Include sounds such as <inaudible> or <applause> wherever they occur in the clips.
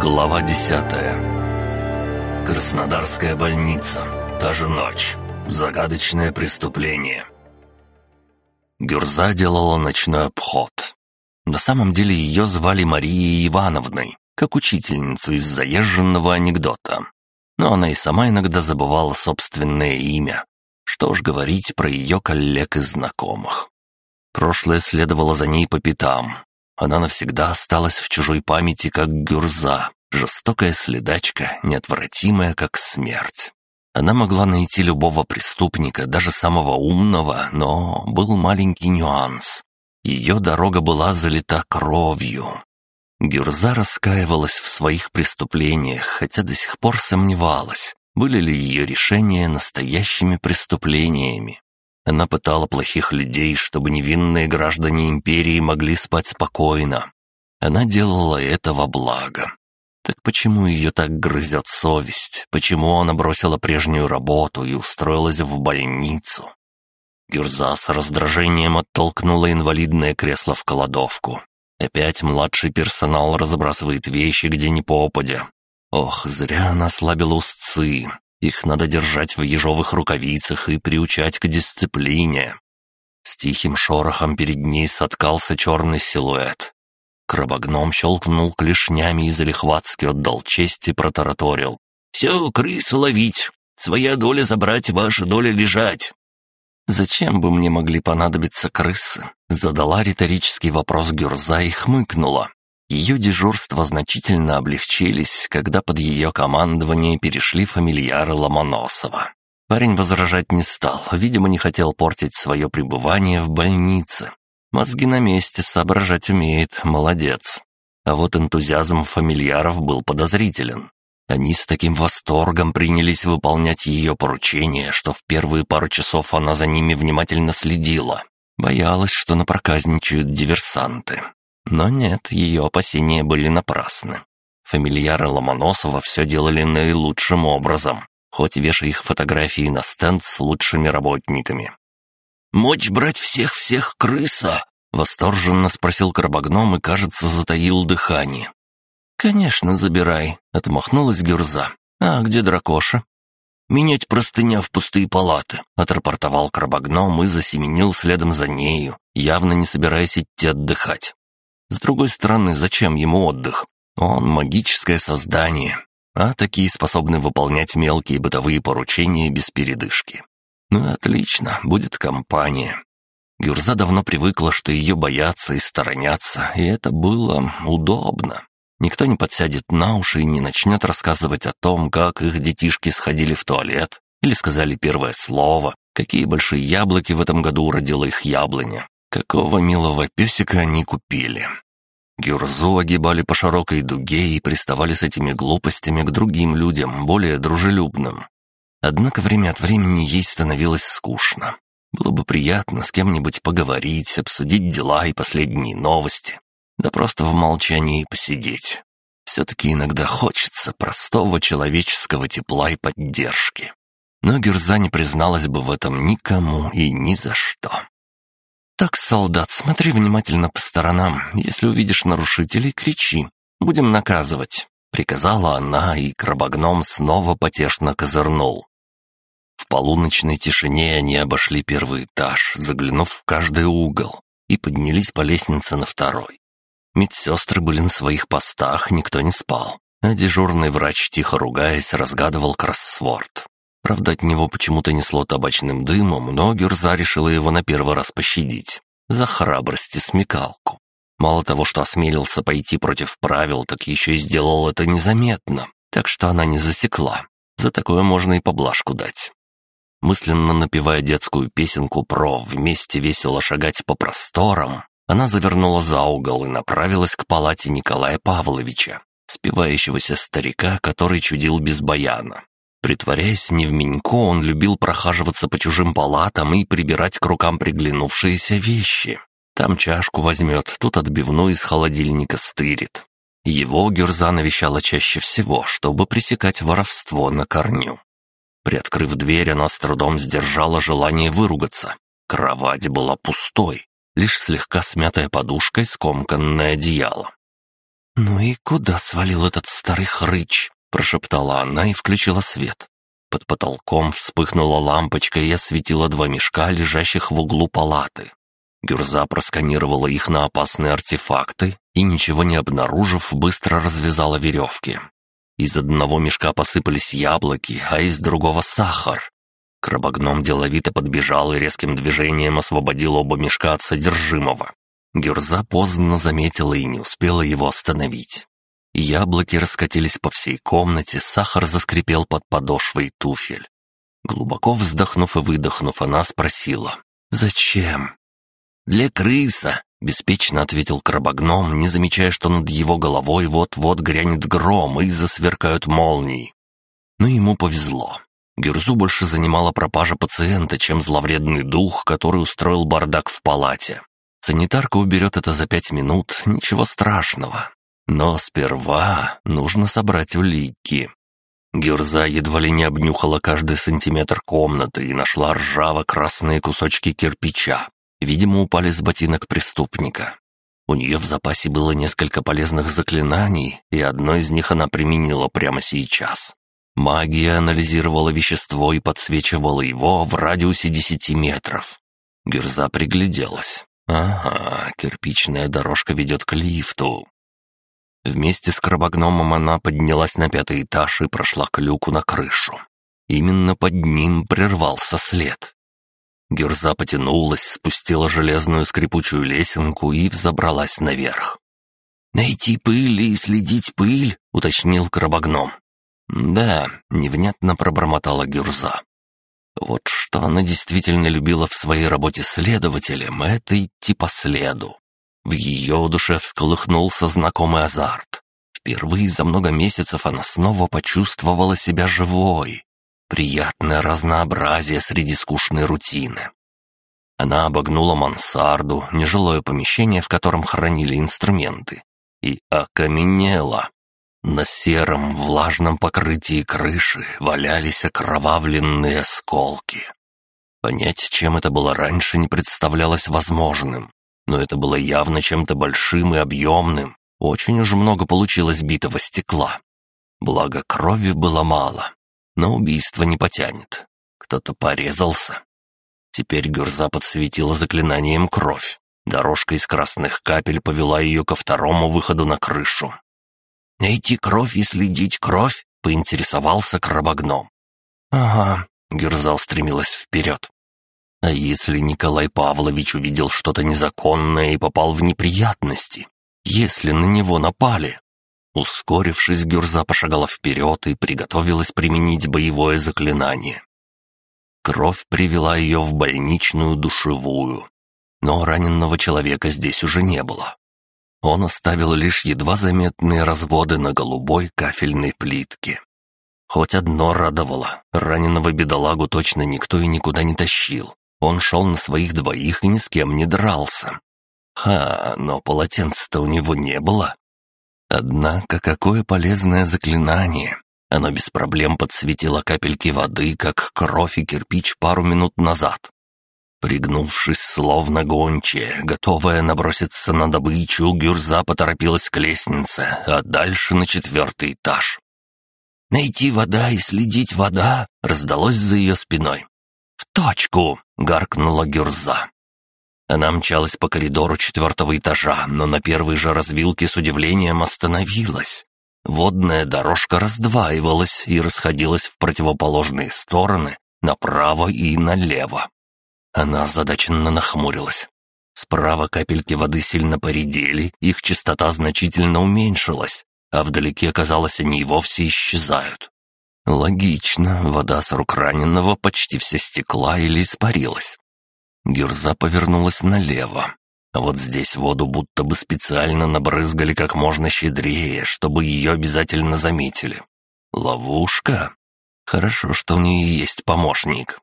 Глава десятая. Краснодарская больница. Та же ночь. Загадочное преступление. Гюрза делала ночной обход. На самом деле ее звали Марией Ивановной, как учительницу из заезженного анекдота. Но она и сама иногда забывала собственное имя. Что ж говорить про ее коллег и знакомых. Прошлое следовало за ней по пятам, она навсегда осталась в чужой памяти как гюрза, жестокая следачка, неотвратимая как смерть. Она могла найти любого преступника, даже самого умного, но был маленький нюанс. Ее дорога была залита кровью. Гюрза раскаивалась в своих преступлениях, хотя до сих пор сомневалась, были ли ее решения настоящими преступлениями. Она пытала плохих людей, чтобы невинные граждане империи могли спать спокойно. Она делала это во благо. Так почему ее так грызет совесть? Почему она бросила прежнюю работу и устроилась в больницу? Гюрза с раздражением оттолкнула инвалидное кресло в кладовку. Опять младший персонал разбрасывает вещи где ни попадя. Ох, зря она ослабила устцы. Их надо держать в ежовых рукавицах и приучать к дисциплине. С тихим шорохом перед ней соткался черный силуэт. Крабогном щелкнул клешнями и залихватски отдал честь и протараторил. «Все, крысу ловить! Своя доля забрать, ваша доля лежать!» «Зачем бы мне могли понадобиться крысы?» Задала риторический вопрос Гюрза и хмыкнула. Ее дежурства значительно облегчились, когда под ее командование перешли фамильяры Ломоносова. Парень возражать не стал, видимо, не хотел портить свое пребывание в больнице. Мозги на месте, соображать умеет, молодец. А вот энтузиазм фамильяров был подозрителен. Они с таким восторгом принялись выполнять ее поручения, что в первые пару часов она за ними внимательно следила. Боялась, что напроказничают диверсанты. Но нет, ее опасения были напрасны. Фамильяры Ломоносова все делали наилучшим образом, хоть вешая их фотографии на стенд с лучшими работниками. «Мочь брать всех-всех крыса?» — восторженно спросил Карабогном и, кажется, затаил дыхание. «Конечно, забирай», — отмахнулась Гюрза. «А где дракоша?» «Менять простыня в пустые палаты», — отрапортовал Крабогном и засеменил следом за нею, явно не собираясь идти отдыхать. С другой стороны, зачем ему отдых? Он магическое создание, а такие способны выполнять мелкие бытовые поручения без передышки. Ну отлично, будет компания. Гюрза давно привыкла, что ее боятся и сторонятся, и это было удобно. Никто не подсядет на уши и не начнет рассказывать о том, как их детишки сходили в туалет или сказали первое слово, какие большие яблоки в этом году уродила их яблоня, Какого милого песика они купили? Гюрзу огибали по широкой дуге и приставали с этими глупостями к другим людям, более дружелюбным. Однако время от времени ей становилось скучно. Было бы приятно с кем-нибудь поговорить, обсудить дела и последние новости. Да просто в молчании посидеть. Все-таки иногда хочется простого человеческого тепла и поддержки. Но Гюрза не призналась бы в этом никому и ни за что. «Так, солдат, смотри внимательно по сторонам. Если увидишь нарушителей, кричи. Будем наказывать», — приказала она, и крабогном снова потешно козырнул. В полуночной тишине они обошли первый этаж, заглянув в каждый угол, и поднялись по лестнице на второй. Медсестры были на своих постах, никто не спал, а дежурный врач, тихо ругаясь, разгадывал кроссворд. Правда, от него почему-то несло табачным дымом, но Гюрза решила его на первый раз пощадить. За храбрость и смекалку. Мало того, что осмелился пойти против правил, так еще и сделал это незаметно, так что она не засекла. За такое можно и поблажку дать. Мысленно напевая детскую песенку про «вместе весело шагать по просторам», она завернула за угол и направилась к палате Николая Павловича, спивающегося старика, который чудил без баяна. Притворяясь невменько, он любил прохаживаться по чужим палатам и прибирать к рукам приглянувшиеся вещи. Там чашку возьмет, тут отбивную из холодильника стырит. Его Гюрза навещала чаще всего, чтобы пресекать воровство на корню. Приоткрыв дверь, она с трудом сдержала желание выругаться. Кровать была пустой, лишь слегка смятая подушкой скомканное одеяло. «Ну и куда свалил этот старый хрыч?» — прошептала она и включила свет. Под потолком вспыхнула лампочка и осветила два мешка, лежащих в углу палаты. Гюрза просканировала их на опасные артефакты и, ничего не обнаружив, быстро развязала веревки. Из одного мешка посыпались яблоки, а из другого — сахар. Крабогном деловито подбежал и резким движением освободил оба мешка от содержимого. Гюрза поздно заметила и не успела его остановить. Яблоки раскатились по всей комнате, сахар заскрипел под подошвой туфель. Глубоко вздохнув и выдохнув, она спросила «Зачем?» «Для крыса», — беспечно ответил крабогном, не замечая, что над его головой вот-вот грянет гром и засверкают молнии. Но ему повезло. Герзу больше занимала пропажа пациента, чем зловредный дух, который устроил бардак в палате. Санитарка уберет это за пять минут, ничего страшного. Но сперва нужно собрать улики. Гюрза едва ли не обнюхала каждый сантиметр комнаты и нашла ржаво-красные кусочки кирпича. Видимо, упали с ботинок преступника. У нее в запасе было несколько полезных заклинаний, и одно из них она применила прямо сейчас. Магия анализировала вещество и подсвечивала его в радиусе десяти метров. Гюрза пригляделась. Ага, кирпичная дорожка ведет к лифту. Вместе с крабогномом она поднялась на пятый этаж и прошла к люку на крышу. Именно под ним прервался след. Гюрза потянулась, спустила железную скрипучую лесенку и взобралась наверх. «Найти пыль и следить пыль», — уточнил крабогном. «Да», — невнятно пробормотала Гюрза. Вот что она действительно любила в своей работе следователем, это идти по следу. В ее душе всколыхнулся знакомый азарт. Впервые за много месяцев она снова почувствовала себя живой. Приятное разнообразие среди скучной рутины. Она обогнула мансарду, нежилое помещение, в котором хранили инструменты, и окаменела. На сером влажном покрытии крыши валялись окровавленные осколки. Понять, чем это было раньше, не представлялось возможным, но это было явно чем-то большим и объемным. Очень уж много получилось битого стекла. Благо, крови было мало, но убийство не потянет. Кто-то порезался. Теперь Гюрза подсветила заклинанием кровь. Дорожка из красных капель повела ее ко второму выходу на крышу. «Найти кровь и следить кровь?» — поинтересовался крабогном. «Ага», — Герза устремилась вперед. «А если Николай Павлович увидел что-то незаконное и попал в неприятности? Если на него напали?» Ускорившись, Гюрза пошагала вперед и приготовилась применить боевое заклинание. Кровь привела ее в больничную душевую. Но раненного человека здесь уже не было. Он оставил лишь едва заметные разводы на голубой кафельной плитке. Хоть одно радовало, раненого бедолагу точно никто и никуда не тащил. Он шел на своих двоих и ни с кем не дрался. Ха, но полотенца-то у него не было. Однако какое полезное заклинание. Оно без проблем подсветило капельки воды, как кровь и кирпич пару минут назад. Пригнувшись, словно гончая, готовая наброситься на добычу, Гюрза поторопилась к лестнице, а дальше на четвертый этаж. «Найти вода и следить вода!» — раздалось за ее спиной. «В точку!» — гаркнула Гюрза. Она мчалась по коридору четвертого этажа, но на первой же развилке с удивлением остановилась. Водная дорожка раздваивалась и расходилась в противоположные стороны, направо и налево. Она озадаченно нахмурилась. Справа капельки воды сильно поредели, их частота значительно уменьшилась, а вдалеке, казалось, они и вовсе исчезают. Логично, вода с рук раненого почти вся стекла или испарилась. Гюрза повернулась налево. А вот здесь воду будто бы специально набрызгали как можно щедрее, чтобы ее обязательно заметили. Ловушка? Хорошо, что у нее есть помощник.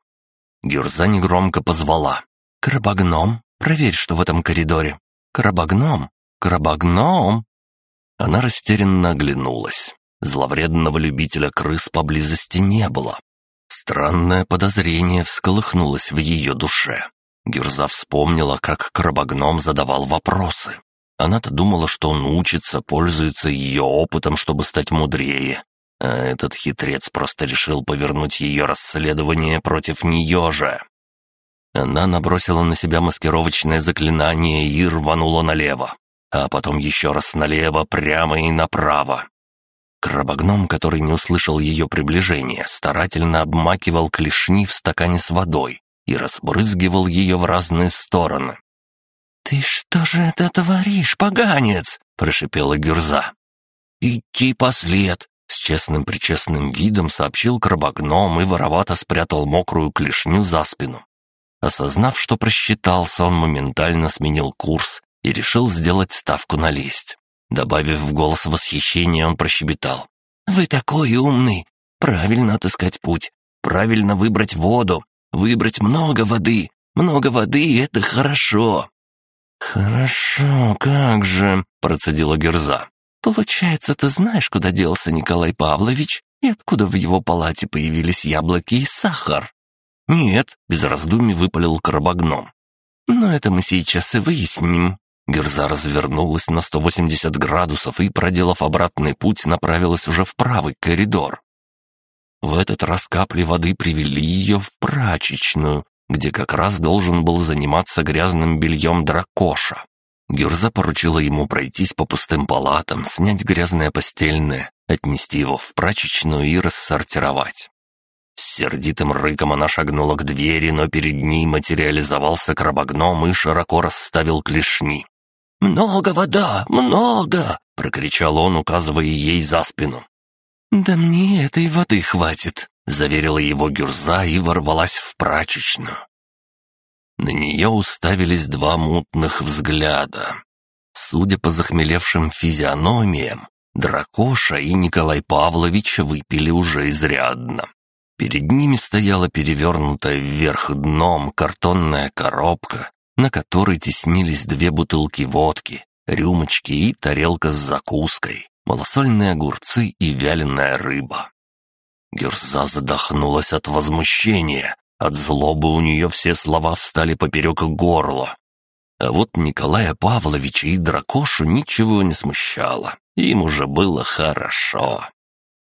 Гюрза негромко позвала. «Крабогном, проверь, что в этом коридоре. Крабогном, крабогном!» Она растерянно оглянулась. Зловредного любителя крыс поблизости не было. Странное подозрение всколыхнулось в ее душе. Гюрза вспомнила, как крабогном задавал вопросы. Она-то думала, что он учится, пользуется ее опытом, чтобы стать мудрее. А этот хитрец просто решил повернуть ее расследование против нее же. Она набросила на себя маскировочное заклинание и рванула налево, а потом еще раз налево, прямо и направо. Крабогном, который не услышал ее приближения, старательно обмакивал клешни в стакане с водой и разбрызгивал ее в разные стороны. «Ты что же это творишь, поганец?» — прошипела Гюрза. «Идти послед!» — с честным-причестным видом сообщил крабогном и воровато спрятал мокрую клешню за спину. Осознав, что просчитался, он моментально сменил курс и решил сделать ставку на лесть. Добавив в голос восхищения, он прощебетал. «Вы такой умный! Правильно отыскать путь, правильно выбрать воду, выбрать много воды. Много воды — это хорошо. «Хорошо, как же», — процедила Герза. «Получается, ты знаешь, куда делся Николай Павлович и откуда в его палате появились яблоки и сахар?» «Нет», — без раздумий выпалил Карабагном. «Но это мы сейчас и выясним». Герза развернулась на 180 градусов и, проделав обратный путь, направилась уже в правый коридор. В этот раз капли воды привели ее в прачечную, где как раз должен был заниматься грязным бельем дракоша. Гюрза поручила ему пройтись по пустым палатам, снять грязное постельное, отнести его в прачечную и рассортировать. С сердитым рыком она шагнула к двери, но перед ней материализовался крабогном и широко расставил клешни. «Много вода, много!» — прокричал он, указывая ей за спину. «Да мне этой воды хватит», заверила его Гюрза и ворвалась в прачечную. На нее уставились два мутных взгляда. Судя по захмелевшим физиономиям, Дракоша и Николай Павлович выпили уже изрядно. Перед ними стояла перевернутая вверх дном картонная коробка, на которой теснились две бутылки водки, рюмочки и тарелка с закуской, малосольные огурцы и вяленая рыба. Герза задохнулась от возмущения. От злобы у нее все слова встали поперек горла. А вот Николая Павловича и Дракошу ничего не смущало. Им уже было хорошо.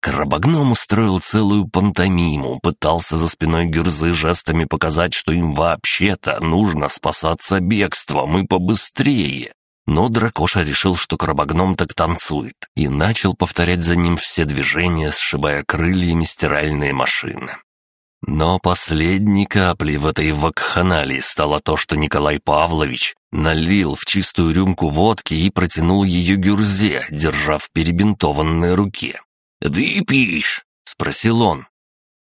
Карабагном устроил целую пантомиму, пытался за спиной Гюрзы жестами показать, что им вообще-то нужно спасаться бегством и побыстрее. Но Дракоша решил, что крабогном так танцует, и начал повторять за ним все движения, сшибая крыльями стиральные машины. Но последней каплей в этой вакханалии стало то, что Николай Павлович налил в чистую рюмку водки и протянул ее Гюрзе, держа в перебинтованной руке. «Выпьешь?» — спросил он.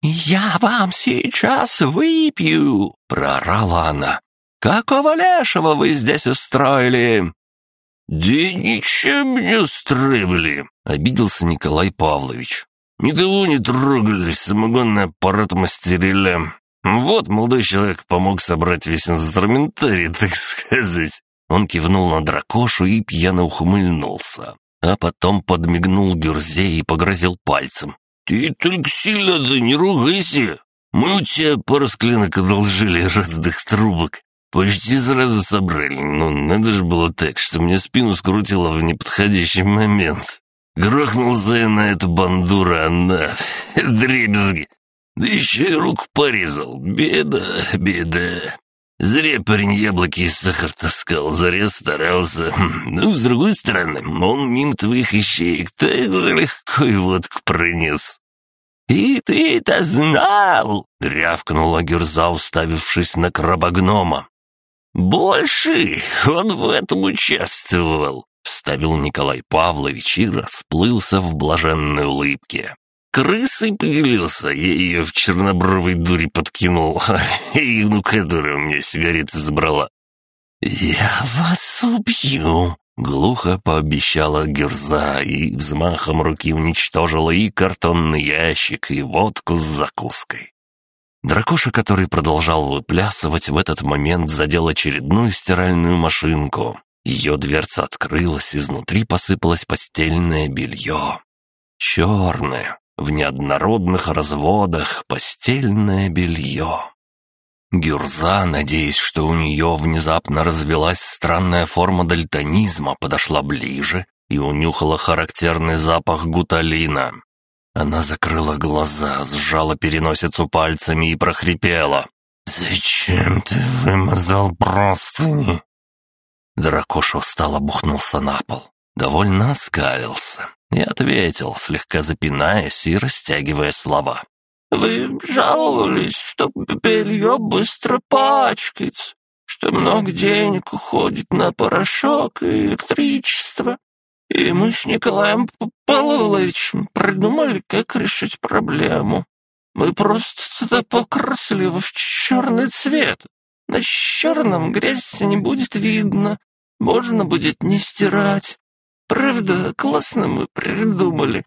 «Я вам сейчас выпью!» — проорала она. «Какого лешего вы здесь устроили?» «Да ничем не устраивали», — обиделся Николай Павлович. «Никого не трогали, самогонный аппарат мастерили. Вот молодой человек помог собрать весь инструментарий, так сказать». Он кивнул на дракошу и пьяно ухмыльнулся, а потом подмигнул Гюрзе и погрозил пальцем. «Ты только сильно-то не ругайся. Мы у тебя пару склянок одолжили разных трубок. Почти сразу собрали, но ну, надо же было так, что мне спину скрутило в неподходящий момент. Грохнулся я на эту бандуру, она... <laughs> дребезги. Да еще и руку порезал. Беда, беда. Зря парень яблоки и сахар таскал, зря старался. Ну, с другой стороны, он мимо твоих ищеек так же легко и водку пронес. «И ты-то знал!» — рявкнула Гюрза, уставившись на крабогнома. «Больше он в этом участвовал», — вставил Николай Павлович и расплылся в блаженной улыбке. Крысой поделился, я ее в чернобровой дуре подкинул, <laughs> и ну которая у меня сигареты забрала. «Я вас убью!» — глухо пообещала Герза и взмахом руки уничтожила и картонный ящик, и водку с закуской. Дракоша, который продолжал выплясывать, в этот момент задел очередную стиральную машинку. Ее дверца открылась, изнутри посыпалось постельное белье. Черное, в неоднородных разводах постельное белье. Гюрза, надеясь, что у нее внезапно развелась странная форма дальтонизма, подошла ближе и унюхала характерный запах гуталина. Она закрыла глаза, сжала переносицу пальцами и прохрипела. «Зачем ты вымазал простыни?» Дракоша устало бухнулся на пол, довольно оскалился и ответил, слегка запинаясь и растягивая слова. «Вы жаловались, что белье быстро пачкается, что много денег уходит на порошок и электричество. И мы с Николаем Павловичем придумали, как решить проблему. Мы просто покрасили его в черный цвет. На черном грязь не будет видно, можно будет не стирать. Правда, классно мы придумали».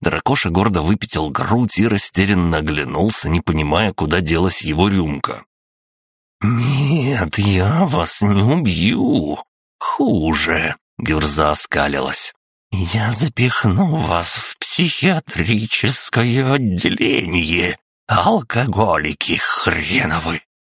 Дракоша гордо выпятил грудь и растерянно оглянулся, не понимая, куда делась его рюмка. «Нет, я вас не убью. Хуже», — Гюрза оскалилась. «Я запихну вас в психиатрическое отделение. Алкоголики хреновы!»